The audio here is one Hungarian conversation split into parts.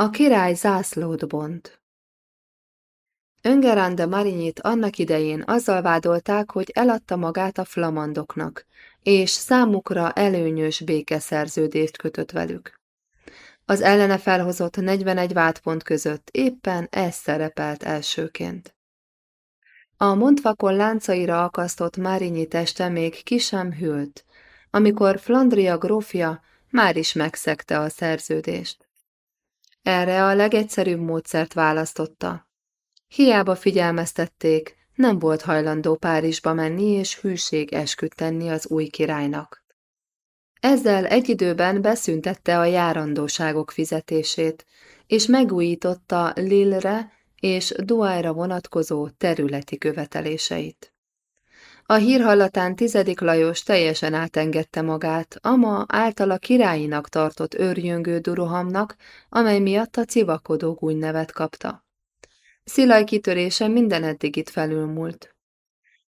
A király zászlót bont. Öngerán de Marinyit annak idején azzal vádolták, hogy eladta magát a flamandoknak, és számukra előnyös békeszerződést kötött velük. Az ellene felhozott 41 vádpont között éppen ez szerepelt elsőként. A mondvakon láncaira akasztott Márinyi teste még ki sem hűlt, amikor Flandria grófja már is megszegte a szerződést. Erre a legegyszerűbb módszert választotta. Hiába figyelmeztették, nem volt hajlandó Párizsba menni és hűség tenni az új királynak. Ezzel egy időben beszüntette a járandóságok fizetését, és megújította Lille-re és Duájra vonatkozó területi követeléseit. A hírhallatán tizedik Lajos teljesen átengedte magát, ama általa királyinak tartott őrjöngő durohamnak, amely miatt a civakodó gúny nevet kapta. Szilaj kitörése minden eddigit felülmúlt.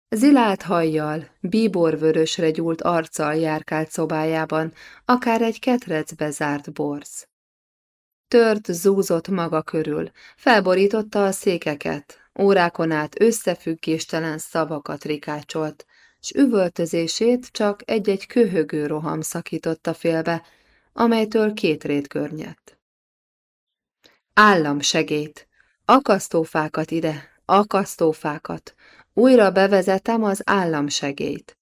Zilált hajjal, bíborvörösre gyúlt arccal járkált szobájában, akár egy ketrecbe zárt borz. Tört zúzott maga körül, felborította a székeket, órákon át összefüggéstelen szavakat rikácsolt, s üvöltözését csak egy-egy köhögő roham szakította félbe, amelytől két rét környett. Államsegét! Akasztófákat ide, akasztófákat! Újra bevezetem az államsegét.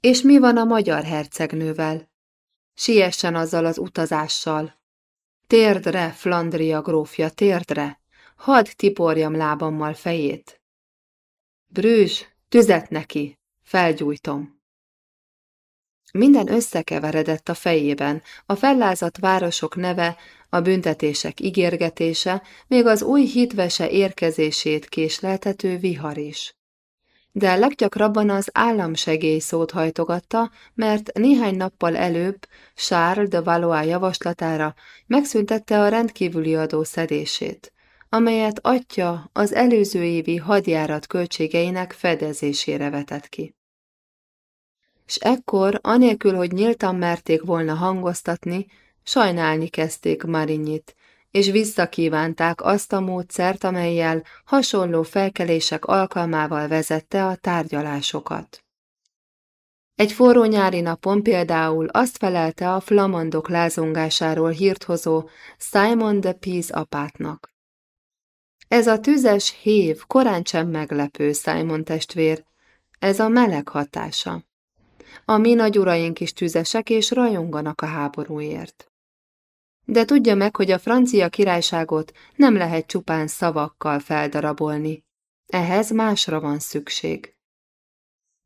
És mi van a magyar hercegnővel? Siessen azzal az utazással. Térdre, Flandria grófja, térdre! Hadd tiporjam lábammal fejét. Brűzs, tüzet neki, felgyújtom. Minden összekeveredett a fejében, a fellázadt városok neve, a büntetések ígérgetése, még az új hitvese érkezését késleltető vihar is. De leggyakrabban az államsegély szót hajtogatta, mert néhány nappal előbb Charles de Valois javaslatára megszüntette a rendkívüli adó szedését, amelyet atya az előző évi hadjárat költségeinek fedezésére vetett ki. És ekkor, anélkül, hogy nyíltan merték volna hangoztatni, sajnálni kezdték Marinyit, és visszakívánták azt a módszert, amelyel hasonló felkelések alkalmával vezette a tárgyalásokat. Egy forró nyári napon például azt felelte a flamandok lázongásáról hírt hozó Simon de Pease apátnak. Ez a tüzes hév korán sem meglepő, Simon testvér, ez a meleg hatása. A mi nagy uraink is tüzesek és rajonganak a háborúért. De tudja meg, hogy a francia királyságot nem lehet csupán szavakkal feldarabolni. Ehhez másra van szükség.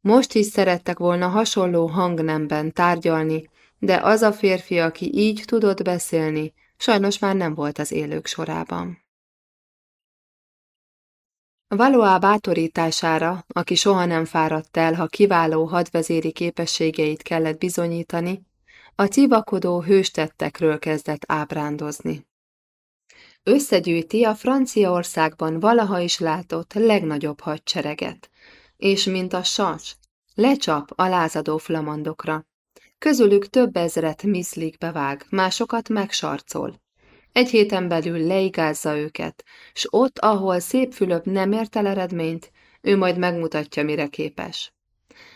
Most is szerettek volna hasonló hangnemben tárgyalni, de az a férfi, aki így tudott beszélni, sajnos már nem volt az élők sorában. Valoá bátorítására, aki soha nem fáradt el, ha kiváló hadvezéri képességeit kellett bizonyítani, a civakodó hőstettekről kezdett ábrándozni. Összegyűjti a Franciaországban valaha is látott legnagyobb hadsereget, és mint a sas, lecsap a lázadó flamandokra. Közülük több ezret miszlik bevág, másokat megsarcol. Egy héten belül leigázza őket, s ott, ahol szép Fülöp nem ért el eredményt, ő majd megmutatja, mire képes.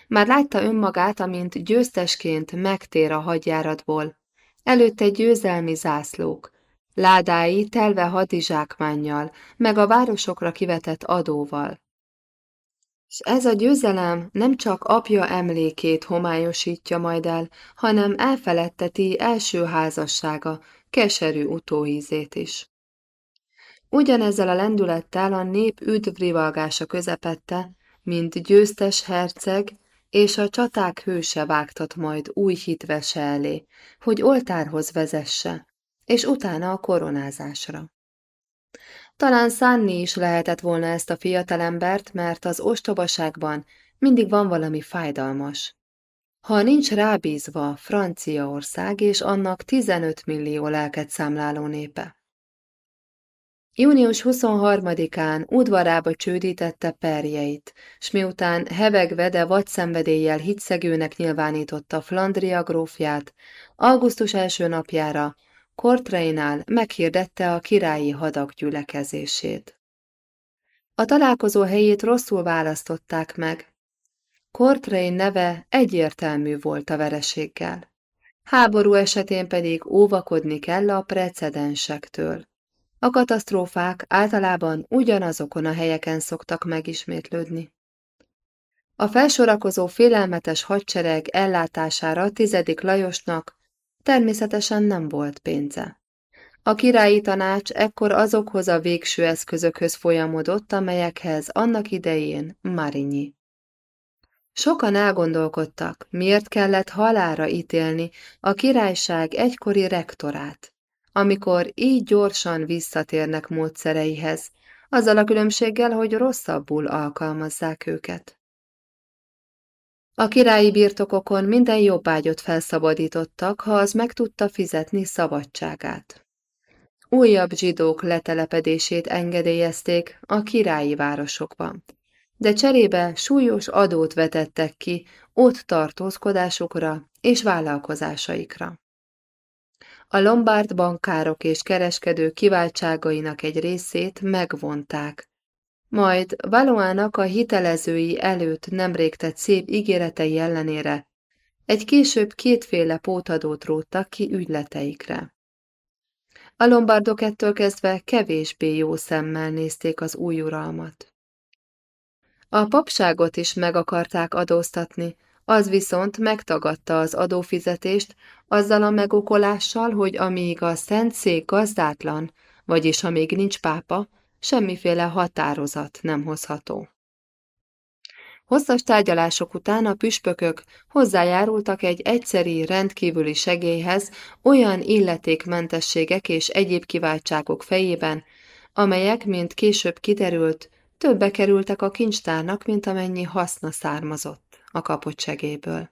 Már látta önmagát, amint győztesként megtér a hadjáratból. Előtte győzelmi zászlók, ládái telve hadizsákmánnyal, meg a városokra kivetett adóval. És ez a győzelem nem csak apja emlékét homályosítja majd el, hanem elfeledteti első házassága, keserű utóízét is. Ugyanezzel a lendülettel a nép üdvrivalgása közepette, mint győztes herceg, és a csaták hőse vágtat majd új hitvese elé, hogy oltárhoz vezesse, és utána a koronázásra. Talán szánni is lehetett volna ezt a fiatalembert, mert az ostobaságban mindig van valami fájdalmas. Ha nincs rábízva Franciaország és annak 15 millió lelket számláló népe. Június 23-án udvarába csődítette perjeit, s miután hevegve, de vagy szenvedéllyel hitszegőnek nyilvánította Flandria grófját, augusztus első napjára Kortrainál meghirdette a királyi hadak gyülekezését. A találkozó helyét rosszul választották meg. Kortrain neve egyértelmű volt a vereséggel. Háború esetén pedig óvakodni kell a precedensektől. A katasztrófák általában ugyanazokon a helyeken szoktak megismétlődni. A felsorakozó félelmetes hadsereg ellátására tizedik Lajosnak természetesen nem volt pénze. A királyi tanács ekkor azokhoz a végső eszközökhöz folyamodott, amelyekhez annak idején Marinyi. Sokan elgondolkodtak, miért kellett halára ítélni a királyság egykori rektorát, amikor így gyorsan visszatérnek módszereihez, azzal a különbséggel, hogy rosszabbul alkalmazzák őket. A királyi birtokokon minden jobbágyot felszabadítottak, ha az meg tudta fizetni szabadságát. Újabb zsidók letelepedését engedélyezték a királyi városokban, de cserébe súlyos adót vetettek ki ott tartózkodásukra és vállalkozásaikra. A lombárd bankárok és kereskedők kiváltságainak egy részét megvonták, majd Valoának a hitelezői előtt nemrég tett szép ígéretei ellenére egy később kétféle pótadót róttak ki ügyleteikre. A lombardok ettől kezdve kevésbé jó szemmel nézték az új uralmat. A papságot is meg akarták adóztatni, az viszont megtagadta az adófizetést azzal a megokolással, hogy amíg a szent szék gazdátlan, vagyis amíg nincs pápa, semmiféle határozat nem hozható. Hosszas tárgyalások után a püspökök hozzájárultak egy egyszeri rendkívüli segélyhez olyan illetékmentességek és egyéb kiváltságok fejében, amelyek, mint később kiderült, többe kerültek a kincstárnak, mint amennyi haszna származott a kapott segélyből.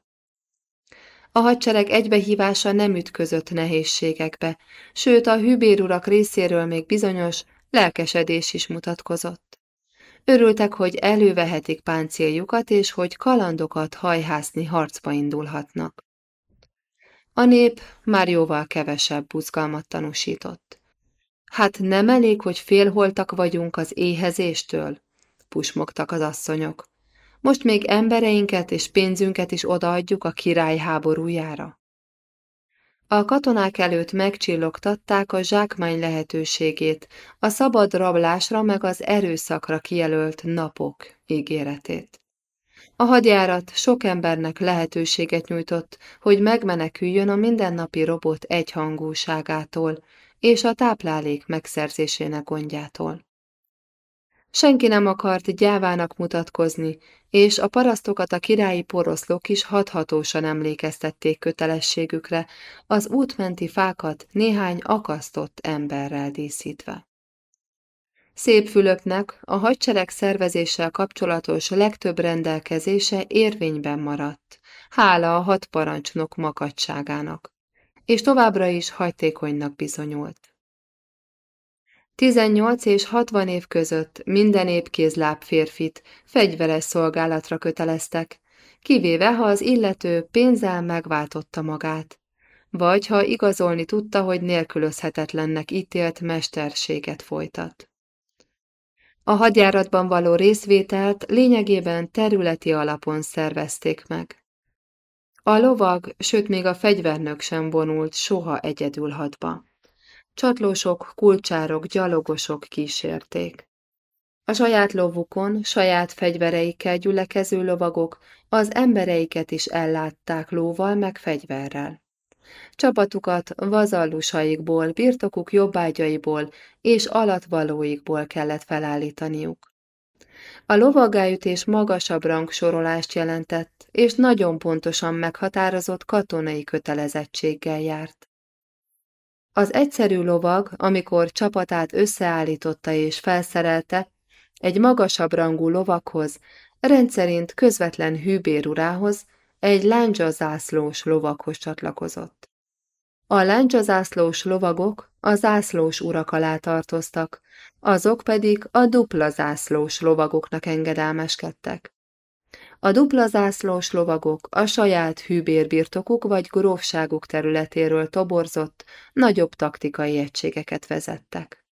A hadsereg egybehívása nem ütközött nehézségekbe, sőt a hűbérurak részéről még bizonyos lelkesedés is mutatkozott. Örültek, hogy elővehetik páncéljukat, és hogy kalandokat hajhászni harcba indulhatnak. A nép már jóval kevesebb buzgalmat tanúsított. Hát nem elég, hogy félholtak vagyunk az éhezéstől? Pusmogtak az asszonyok. Most még embereinket és pénzünket is odaadjuk a király háborújára. A katonák előtt megcsillogtatták a zsákmány lehetőségét, a szabad rablásra meg az erőszakra kijelölt napok ígéretét. A hadjárat sok embernek lehetőséget nyújtott, hogy megmeneküljön a mindennapi robot egyhangúságától és a táplálék megszerzésének gondjától. Senki nem akart gyávának mutatkozni, és a parasztokat a királyi poroszlók is hathatósan emlékeztették kötelességükre, az útmenti fákat néhány akasztott emberrel díszítve. Szép Fülöpnek a hadsereg szervezéssel kapcsolatos legtöbb rendelkezése érvényben maradt, hála a hat parancsnok makadságának, és továbbra is hajtékonynak bizonyult. 18 és 60 év között minden épkézláb férfit fegyveres szolgálatra köteleztek, kivéve ha az illető pénzzel megváltotta magát, vagy ha igazolni tudta, hogy nélkülözhetetlennek ítélt mesterséget folytat. A hadjáratban való részvételt lényegében területi alapon szervezték meg. A lovag, sőt még a fegyvernök sem vonult soha egyedül hadba. Csatlósok, kulcsárok, gyalogosok kísérték. A saját lovukon, saját fegyvereikkel gyülekező lovagok az embereiket is ellátták lóval meg fegyverrel. Csapatukat vazallusaikból, birtokuk jobbágyaiból és alatvalóikból kellett felállítaniuk. A lovagályütés magasabb rangsorolást jelentett, és nagyon pontosan meghatározott katonai kötelezettséggel járt. Az egyszerű lovag, amikor csapatát összeállította és felszerelte, egy magasabb rangú lovakhoz, rendszerint közvetlen hűbérurához, egy láncsazászlós lovakhoz csatlakozott. A láncsazászlós lovagok a zászlós urak alá tartoztak, azok pedig a dupla zászlós lovagoknak engedelmeskedtek. A dupla zászlós lovagok a saját hűbérbirtokuk vagy grófságuk területéről toborzott, nagyobb taktikai egységeket vezettek.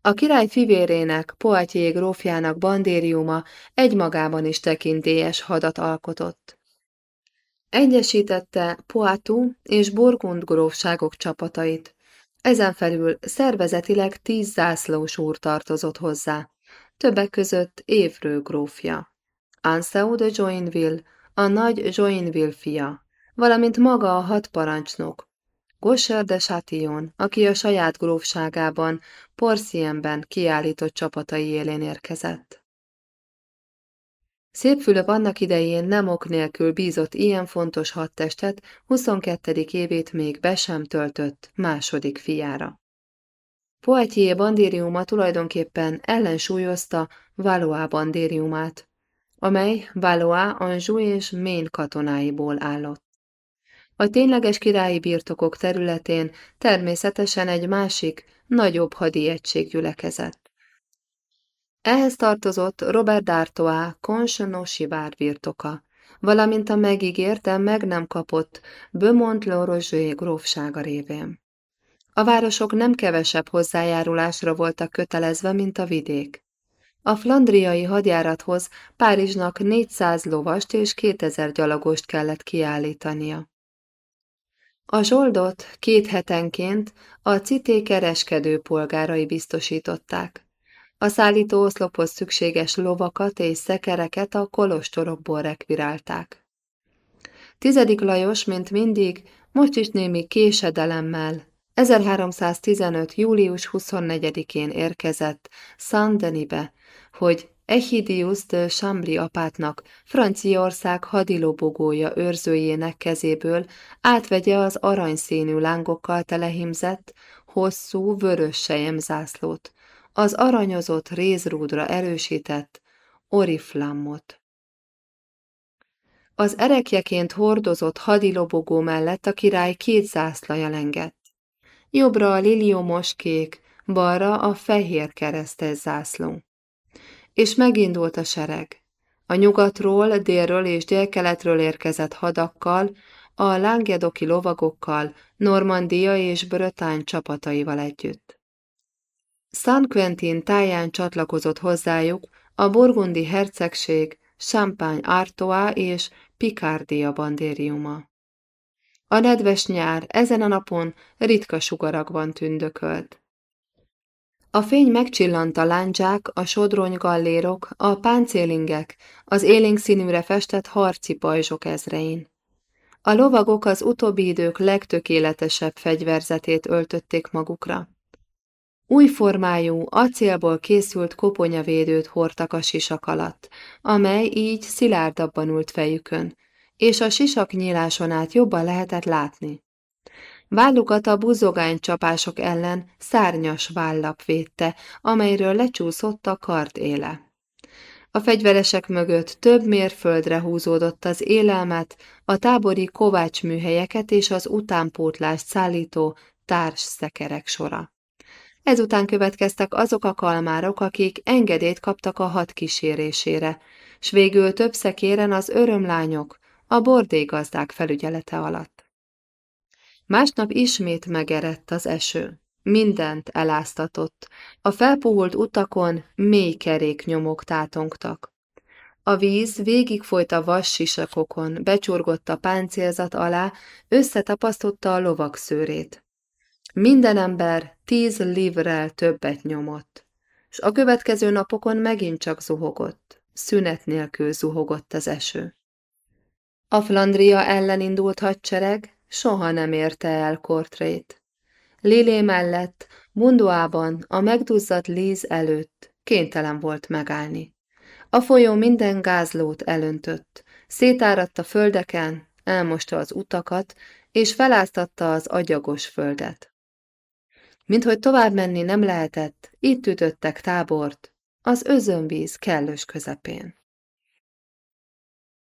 A király fivérének, Poitiers grófjának bandériuma egymagában is tekintélyes hadat alkotott. Egyesítette Poitou és Burgund grófságok csapatait. Ezen felül szervezetileg tíz zászlós úr tartozott hozzá, többek között Évrő grófja. Anseau de Joinville, a nagy Joinville fia, valamint maga a hat parancsnok, Gosser de Chatillon, aki a saját grófságában, Porcienben kiállított csapatai élén érkezett. Szép annak idején nem ok nélkül bízott ilyen fontos hadtestet, 22. évét még be sem töltött második fiára. Poitiers bandériuma tulajdonképpen ellensúlyozta Valois bandériumát, amely Valois, Anjou és Maine katonáiból állott. A tényleges királyi birtokok területén természetesen egy másik, nagyobb hadi egység gyülekezett. Ehhez tartozott Robert d'Artois Conchenossi birtoka, valamint a megígérte meg nem kapott Beaumont le grófsága révén. A városok nem kevesebb hozzájárulásra voltak kötelezve, mint a vidék. A flandriai hadjárathoz Párizsnak 400 lovast és 2000 gyalogost kellett kiállítania. A zsoldot két hetenként a cité kereskedő polgárai biztosították. A szállító oszlophoz szükséges lovakat és szekereket a kolostorokból rekvirálták. Tizedik Lajos, mint mindig, most is némi késedelemmel 1315. július 24-én érkezett Saint-Denis-be, hogy Echidius de Chambly apátnak, Franciaország hadilobogója őrzőjének kezéből átvegye az aranyszínű lángokkal telehimzett, hosszú, vörös sejemzászlót, az aranyozott rézrúdra erősített oriflammot. Az erekjeként hordozott hadilobogó mellett a király két zászlaja lengett. Jobbra a liliomos kék, balra a fehér keresztes zászló és megindult a sereg. A nyugatról, délről és délkeletről érkezett hadakkal, a lángedoki lovagokkal, Normandia és Brötány csapataival együtt. San Quentin táján csatlakozott hozzájuk a burgundi hercegség, Champagne Artois és Picardia bandériuma. A nedves nyár ezen a napon ritka sugarakban tündökölt. A fény megcsillant a láncsák, a sodrony gallérok, a páncélingek, az élénk színűre festett harci pajzsok ezrein. A lovagok az utóbbi idők legtökéletesebb fegyverzetét öltötték magukra. Új formájú, acélból készült koponyavédőt hordtak a sisak alatt, amely így szilárdabban ült fejükön, és a sisak nyíláson át jobban lehetett látni. Vállukat a buzogány csapások ellen szárnyas vállap védte, amelyről lecsúszott a kart éle. A fegyveresek mögött több mérföldre húzódott az élelmet, a tábori kovácsműhelyeket és az utánpótlást szállító társ szekerek sora. Ezután következtek azok a kalmárok, akik engedélyt kaptak a hat kísérésére, s végül több szekéren az örömlányok, a bordégazdák felügyelete alatt. Másnap ismét megerett az eső. Mindent eláztatott. A felpuhult utakon mély keréknyomok tátongtak. A víz végigfolyt a vas sisakokon, becsurgott a páncélzat alá, összetapasztotta a lovak szőrét. Minden ember tíz livrel többet nyomott, s a következő napokon megint csak zuhogott, szünet nélkül zuhogott az eső. A Flandria ellen indult hadsereg soha nem érte el Kortrét. Lilé mellett, Mundoában, a megduzzadt Líz előtt kénytelen volt megállni. A folyó minden gázlót elöntött, szétáradt a földeken, elmosta az utakat, és feláztatta az agyagos földet. Minthogy tovább menni nem lehetett, itt ütöttek tábort, az özönvíz kellős közepén.